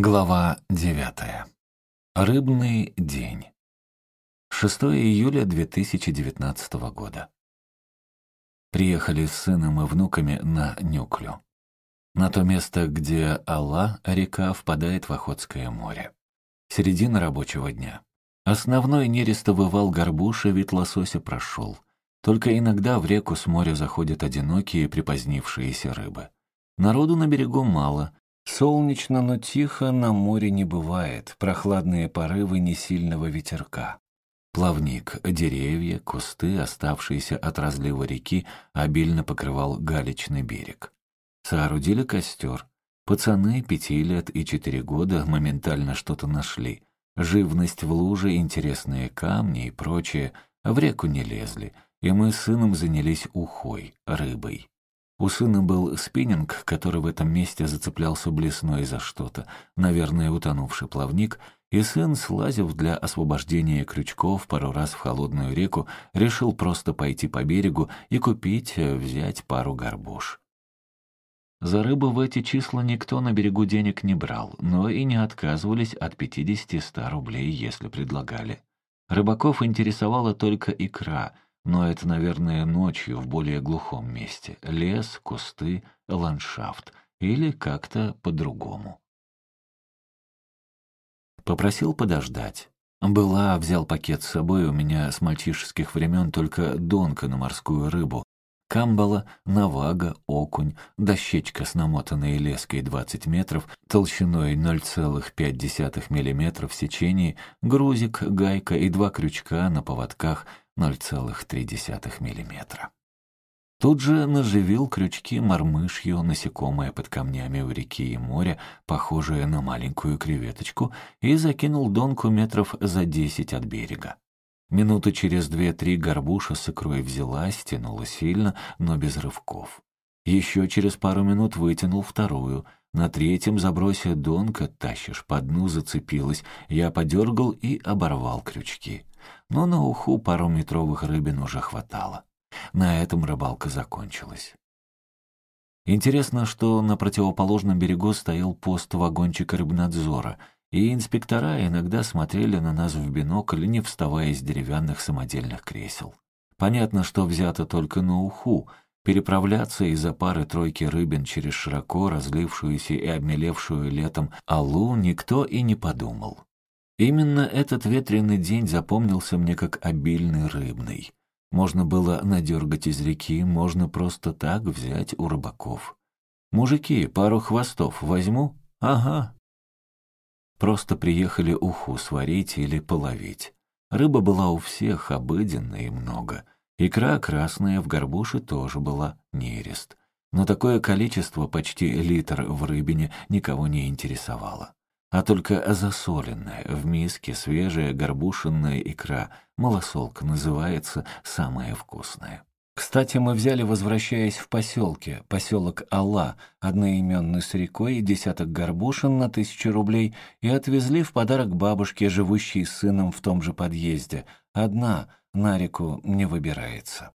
Глава 9. Рыбный день. 6 июля 2019 года. Приехали с сыном и внуками на Нюклю. На то место, где Алла, река, впадает в Охотское море. Середина рабочего дня. Основной нерестовый вал горбуша вид лосося прошел. Только иногда в реку с моря заходят одинокие припозднившиеся рыбы. Народу на берегу мало, Солнечно, но тихо на море не бывает, прохладные порывы несильного ветерка. Плавник, деревья, кусты, оставшиеся от разлива реки, обильно покрывал галечный берег. Соорудили костер. Пацаны пяти лет и четыре года моментально что-то нашли. Живность в луже, интересные камни и прочее в реку не лезли, и мы с сыном занялись ухой, рыбой. У сына был спиннинг, который в этом месте зацеплялся блесной за что-то, наверное, утонувший плавник, и сын, слазив для освобождения крючков пару раз в холодную реку, решил просто пойти по берегу и купить, э, взять пару горбуш. За рыбу в эти числа никто на берегу денег не брал, но и не отказывались от 50-100 рублей, если предлагали. Рыбаков интересовала только икра — но это, наверное, ночью в более глухом месте. Лес, кусты, ландшафт. Или как-то по-другому. Попросил подождать. Была, взял пакет с собой, у меня с мальчишеских времен только донка на морскую рыбу. Камбала, навага, окунь, дощечка с намотанной леской 20 метров, толщиной 0,5 мм в сечении, грузик, гайка и два крючка на поводках 0,3 мм. Тут же наживил крючки мормышью, насекомое под камнями у реки и моря, похожее на маленькую креветочку, и закинул донку метров за десять от берега. Минуты через две-три горбуша с икрой взялась, тянула сильно, но без рывков. Еще через пару минут вытянул вторую. На третьем забросе донка, тащишь, по дну зацепилась. Я подергал и оборвал крючки но на уху пару-метровых рыбин уже хватало. На этом рыбалка закончилась. Интересно, что на противоположном берегу стоял пост вагончика рыбнадзора, и инспектора иногда смотрели на нас в бинокль, не вставая из деревянных самодельных кресел. Понятно, что взято только на уху. Переправляться из-за пары-тройки рыбин через широко разлившуюся и обмелевшую летом алу никто и не подумал. Именно этот ветреный день запомнился мне как обильный рыбный. Можно было надергать из реки, можно просто так взять у рыбаков. «Мужики, пару хвостов возьму?» «Ага». Просто приехали уху сварить или половить. Рыба была у всех обыденная и много. Икра красная в горбуше тоже была нерест. Но такое количество, почти литр в рыбине, никого не интересовало а только засоленная, в миске свежая горбушинная икра, малосолка называется, самая вкусная. Кстати, мы взяли, возвращаясь в поселке, поселок Алла, одноименный с рекой, десяток горбушин на тысячу рублей, и отвезли в подарок бабушке, живущей с сыном в том же подъезде. Одна на реку не выбирается.